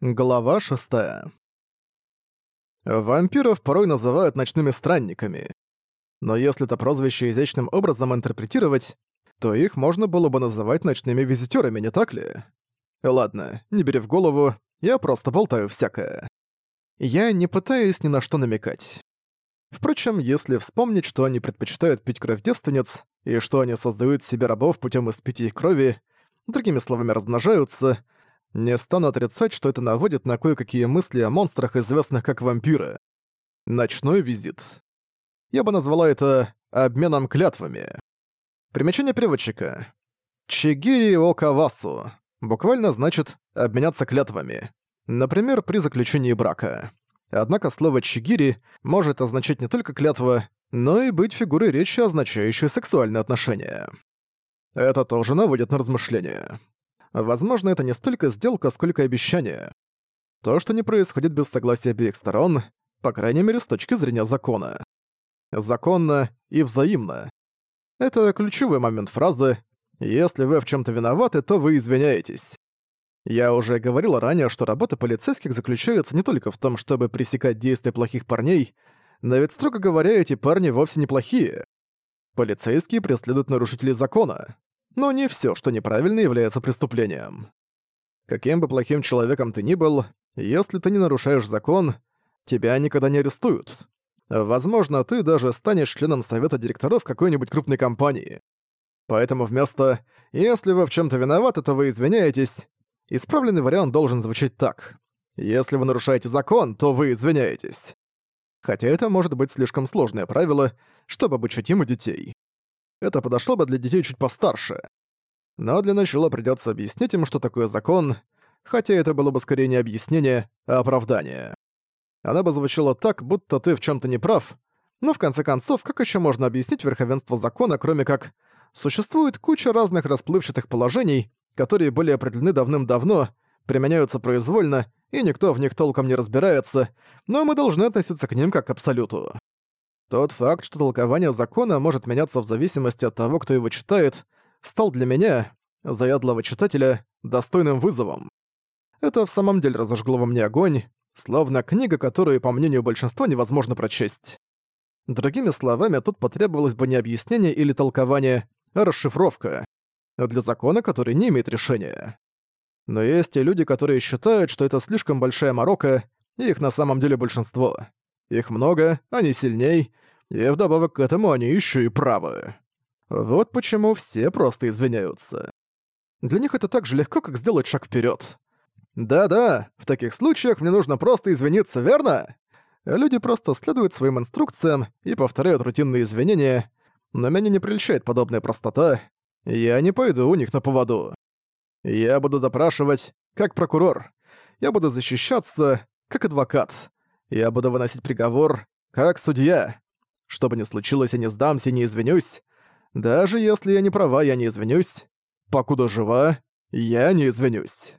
Глава 6. Вампиров порой называют ночными странниками. Но если это прозвище изящным образом интерпретировать, то их можно было бы называть ночными визитерами, не так ли? Ладно, не бери в голову, я просто болтаю всякое. Я не пытаюсь ни на что намекать. Впрочем, если вспомнить, что они предпочитают пить кровь девственниц, и что они создают себе рабов путем испития их крови, другими словами, размножаются — не стану отрицать, что это наводит на кое-какие мысли о монстрах, известных как вампиры. Ночной визит. Я бы назвала это обменом клятвами. Примечание переводчика. Чигири Окавасу. Буквально значит «обменяться клятвами». Например, при заключении брака. Однако слово «чигири» может означать не только клятва, но и быть фигурой речи, означающей сексуальные отношения. Это тоже наводит на размышления возможно, это не столько сделка, сколько обещание. То, что не происходит без согласия обеих сторон, по крайней мере, с точки зрения закона. Законно и взаимно. Это ключевой момент фразы «Если вы в чем то виноваты, то вы извиняетесь». Я уже говорил ранее, что работа полицейских заключается не только в том, чтобы пресекать действия плохих парней, но ведь, строго говоря, эти парни вовсе не плохие. Полицейские преследуют нарушителей закона но не все, что неправильно, является преступлением. Каким бы плохим человеком ты ни был, если ты не нарушаешь закон, тебя никогда не арестуют. Возможно, ты даже станешь членом совета директоров какой-нибудь крупной компании. Поэтому вместо «если вы в чем то виноваты, то вы извиняетесь» исправленный вариант должен звучать так. «Если вы нарушаете закон, то вы извиняетесь». Хотя это может быть слишком сложное правило, чтобы обучать им детей это подошло бы для детей чуть постарше. Но для начала придётся объяснить им, что такое закон, хотя это было бы скорее не объяснение, а оправдание. Она бы звучала так, будто ты в чём-то не прав, но в конце концов, как ещё можно объяснить верховенство закона, кроме как «существует куча разных расплывчатых положений, которые были определены давным-давно, применяются произвольно, и никто в них толком не разбирается, но мы должны относиться к ним как к абсолюту». Тот факт, что толкование закона может меняться в зависимости от того, кто его читает, стал для меня, заядлого читателя, достойным вызовом. Это в самом деле разожгло во мне огонь, словно книга, которую, по мнению большинства, невозможно прочесть. Другими словами, тут потребовалось бы не объяснение или толкование, а расшифровка для закона, который не имеет решения. Но есть и люди, которые считают, что это слишком большая морока, и их на самом деле большинство. Их много, они сильней, и вдобавок к этому они еще и правы. Вот почему все просто извиняются. Для них это так же легко, как сделать шаг вперед. Да-да, в таких случаях мне нужно просто извиниться, верно? Люди просто следуют своим инструкциям и повторяют рутинные извинения, но меня не прельщает подобная простота, я не пойду у них на поводу. Я буду допрашивать, как прокурор. Я буду защищаться, как адвокат. Я буду выносить приговор, как судья. Что бы ни случилось, я не сдамся и не извинюсь. Даже если я не права, я не извинюсь. Покуда жива, я не извинюсь.